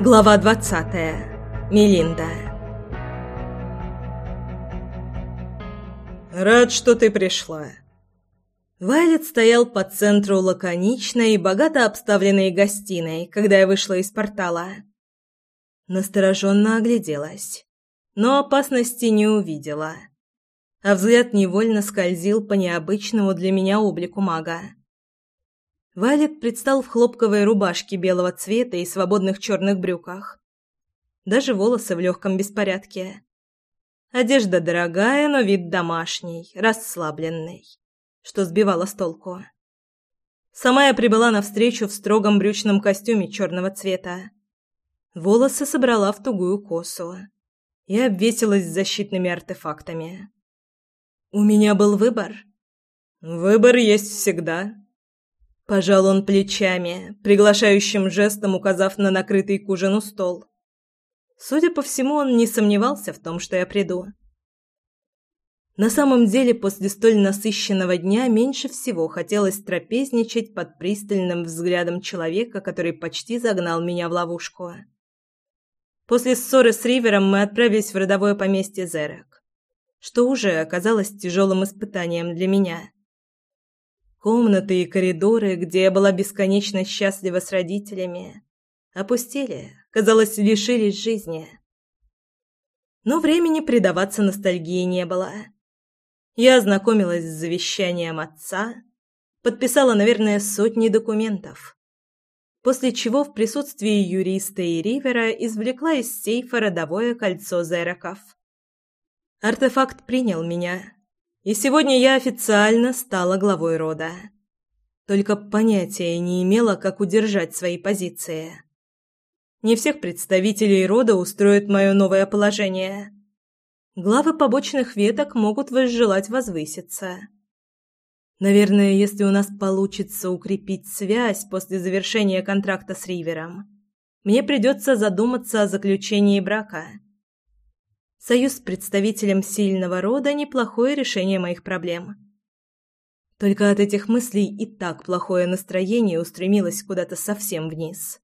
Глава 20. Мелинда. Рад, что ты пришла. Вайлет стоял по центру лаконичной и богато обставленной гостиной, когда я вышла из портала. Настороженно огляделась, но опасности не увидела. А взгляд невольно скользил по необычному для меня облику мага. Валет предстал в хлопковой рубашке белого цвета и свободных черных брюках. Даже волосы в легком беспорядке. Одежда дорогая, но вид домашний, расслабленный, что сбивало с толку. Сама я прибыла навстречу в строгом брючном костюме черного цвета. Волосы собрала в тугую косу и обвесилась защитными артефактами. У меня был выбор. Выбор есть всегда, Пожал он плечами, приглашающим жестом указав на накрытый к ужину стол. Судя по всему, он не сомневался в том, что я приду. На самом деле, после столь насыщенного дня меньше всего хотелось трапезничать под пристальным взглядом человека, который почти загнал меня в ловушку. После ссоры с Ривером мы отправились в родовое поместье Зерек, что уже оказалось тяжелым испытанием для меня. Комнаты и коридоры, где я была бесконечно счастлива с родителями, опустили, казалось, лишились жизни. Но времени предаваться ностальгии не было. Я ознакомилась с завещанием отца, подписала, наверное, сотни документов, после чего в присутствии юриста и Ривера извлекла из сейфа родовое кольцо Зераков. Артефакт принял меня, и сегодня я официально стала главой рода. Только понятия не имела, как удержать свои позиции. Не всех представителей рода устроит мое новое положение. Главы побочных веток могут возжелать возвыситься. Наверное, если у нас получится укрепить связь после завершения контракта с Ривером, мне придется задуматься о заключении брака – Союз с представителем сильного рода – неплохое решение моих проблем. Только от этих мыслей и так плохое настроение устремилось куда-то совсем вниз.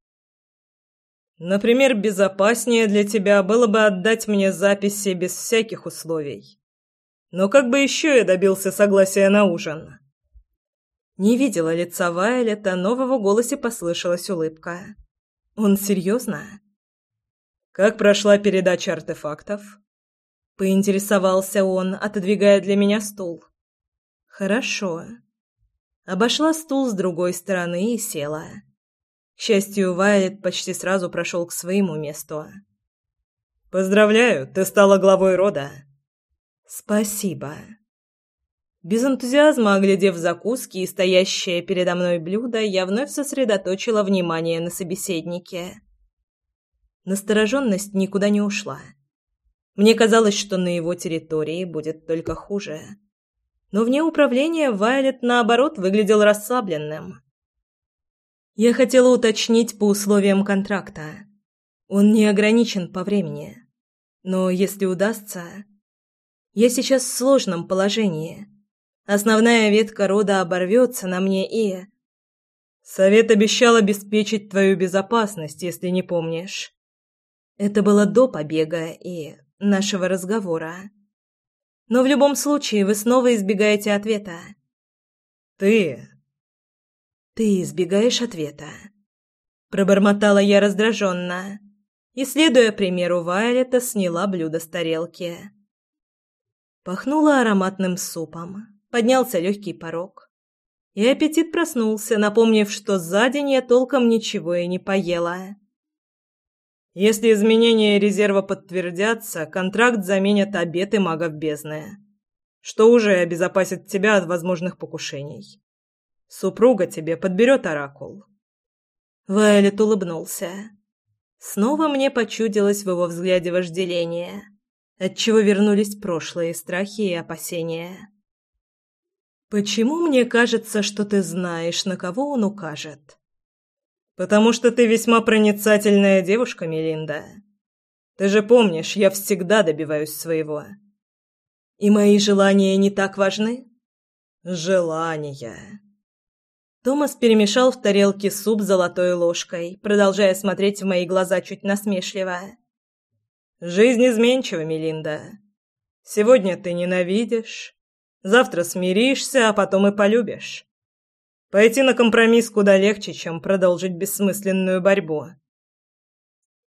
Например, безопаснее для тебя было бы отдать мне записи без всяких условий. Но как бы еще я добился согласия на ужин? Не видела лица Вайлета, но в его голосе послышалась улыбка. Он серьезно? Как прошла передача артефактов? Поинтересовался он, отодвигая для меня стул. Хорошо. Обошла стул с другой стороны и села. К счастью, Вайлет почти сразу прошел к своему месту. Поздравляю, ты стала главой рода. Спасибо. Без энтузиазма оглядев закуски и стоящее передо мной блюдо, я вновь сосредоточила внимание на собеседнике. Настороженность никуда не ушла. Мне казалось, что на его территории будет только хуже. Но вне управления Вайлет, наоборот, выглядел расслабленным. Я хотела уточнить по условиям контракта. Он не ограничен по времени. Но если удастся... Я сейчас в сложном положении. Основная ветка рода оборвется на мне и... Совет обещал обеспечить твою безопасность, если не помнишь. Это было до побега, и нашего разговора. Но в любом случае вы снова избегаете ответа. Ты... Ты избегаешь ответа. Пробормотала я раздраженно и, следуя примеру Вайлета, сняла блюдо с тарелки. Пахнуло ароматным супом, поднялся легкий порог. И аппетит проснулся, напомнив, что за день я толком ничего и не поела. Если изменения резерва подтвердятся, контракт заменят обеты магов бездны, что уже обезопасит тебя от возможных покушений. Супруга тебе подберет оракул. Вайлет улыбнулся. Снова мне почудилось в его взгляде вожделение, отчего вернулись прошлые страхи и опасения. «Почему мне кажется, что ты знаешь, на кого он укажет?» «Потому что ты весьма проницательная девушка, Мелинда. Ты же помнишь, я всегда добиваюсь своего». «И мои желания не так важны?» «Желания». Томас перемешал в тарелке суп золотой ложкой, продолжая смотреть в мои глаза чуть насмешливо. «Жизнь изменчива, Мелинда. Сегодня ты ненавидишь, завтра смиришься, а потом и полюбишь. Пойти на компромисс куда легче, чем продолжить бессмысленную борьбу».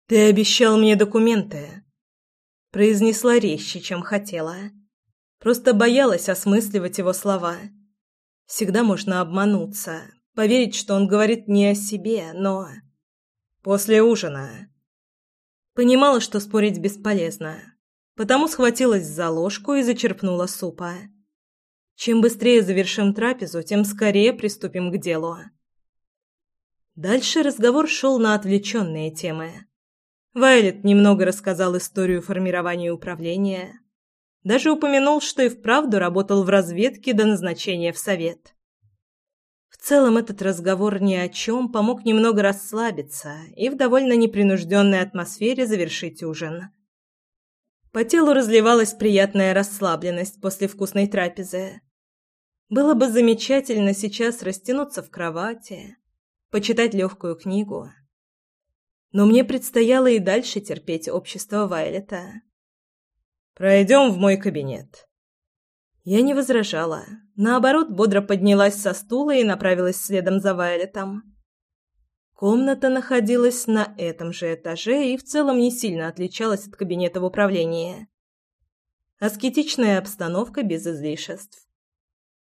«Ты обещал мне документы», — произнесла резче, чем хотела. Просто боялась осмысливать его слова. «Я Всегда можно обмануться, поверить, что он говорит не о себе, но... После ужина. Понимала, что спорить бесполезно, потому схватилась за ложку и зачерпнула супа. Чем быстрее завершим трапезу, тем скорее приступим к делу. Дальше разговор шел на отвлеченные темы. Вайлет немного рассказал историю формирования управления, даже упомянул, что и вправду работал в разведке до назначения в совет. В целом этот разговор ни о чем помог немного расслабиться и в довольно непринужденной атмосфере завершить ужин. По телу разливалась приятная расслабленность после вкусной трапезы. Было бы замечательно сейчас растянуться в кровати, почитать легкую книгу. Но мне предстояло и дальше терпеть общество Вайлета. Пройдем в мой кабинет». Я не возражала. Наоборот, бодро поднялась со стула и направилась следом за Вайлетом. Комната находилась на этом же этаже и в целом не сильно отличалась от кабинета в управлении. Аскетичная обстановка без излишеств.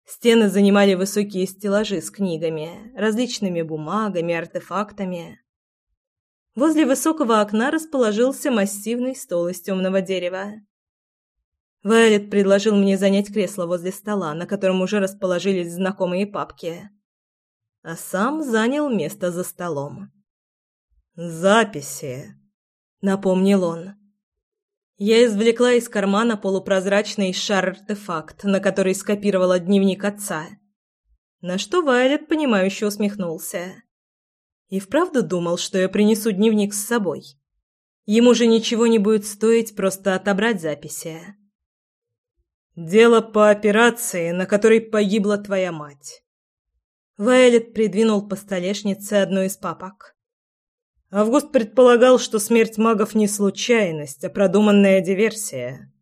Стены занимали высокие стеллажи с книгами, различными бумагами, артефактами. Возле высокого окна расположился массивный стол из темного дерева. Вайлет предложил мне занять кресло возле стола, на котором уже расположились знакомые папки. А сам занял место за столом. «Записи», — напомнил он. Я извлекла из кармана полупрозрачный шар-артефакт, на который скопировала дневник отца. На что Вайлет, понимающе усмехнулся. И вправду думал, что я принесу дневник с собой. Ему же ничего не будет стоить просто отобрать записи. Дело по операции, на которой погибла твоя мать. Вайлет придвинул по столешнице одну из папок. Август предполагал, что смерть магов не случайность, а продуманная диверсия.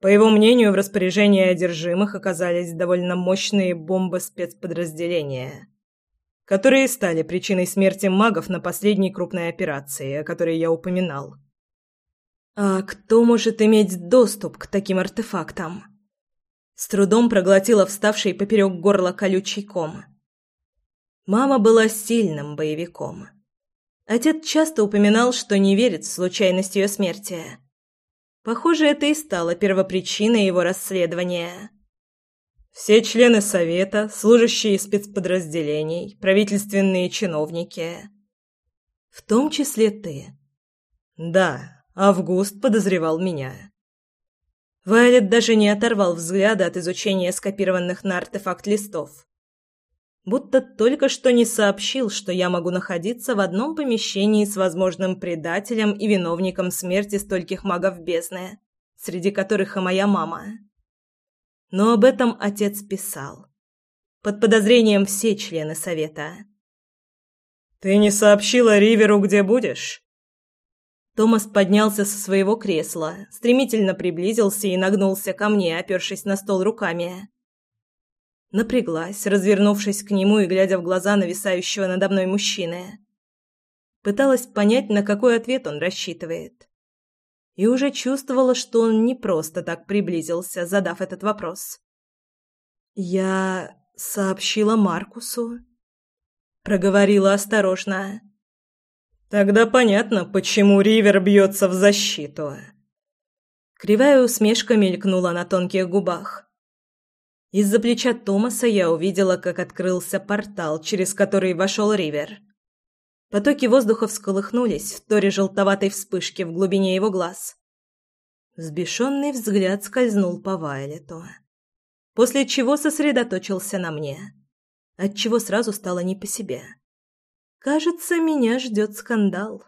По его мнению, в распоряжении одержимых оказались довольно мощные бомбы спецподразделения, которые стали причиной смерти магов на последней крупной операции, о которой я упоминал. А кто может иметь доступ к таким артефактам? С трудом проглотила вставший поперек горла колючий ком. Мама была сильным боевиком. Отец часто упоминал, что не верит в случайность ее смерти. Похоже, это и стало первопричиной его расследования. Все члены совета, служащие спецподразделений, правительственные чиновники. В том числе ты. Да, Август подозревал меня. Вайлет даже не оторвал взгляда от изучения скопированных на артефакт листов. Будто только что не сообщил, что я могу находиться в одном помещении с возможным предателем и виновником смерти стольких магов бездны, среди которых и моя мама. Но об этом отец писал. Под подозрением все члены совета. «Ты не сообщила Риверу, где будешь?» Томас поднялся со своего кресла, стремительно приблизился и нагнулся ко мне, опершись на стол руками. Напряглась, развернувшись к нему и глядя в глаза нависающего надо мной мужчины. Пыталась понять, на какой ответ он рассчитывает. И уже чувствовала, что он не просто так приблизился, задав этот вопрос. «Я сообщила Маркусу», — проговорила осторожно. Тогда понятно, почему Ривер бьется в защиту. Кривая усмешка мелькнула на тонких губах. Из-за плеча Томаса я увидела, как открылся портал, через который вошел Ривер. Потоки воздуха всколыхнулись в торе желтоватой вспышки в глубине его глаз. Взбешенный взгляд скользнул по Вайлету, после чего сосредоточился на мне, отчего сразу стало не по себе. Кажется, меня ждет скандал.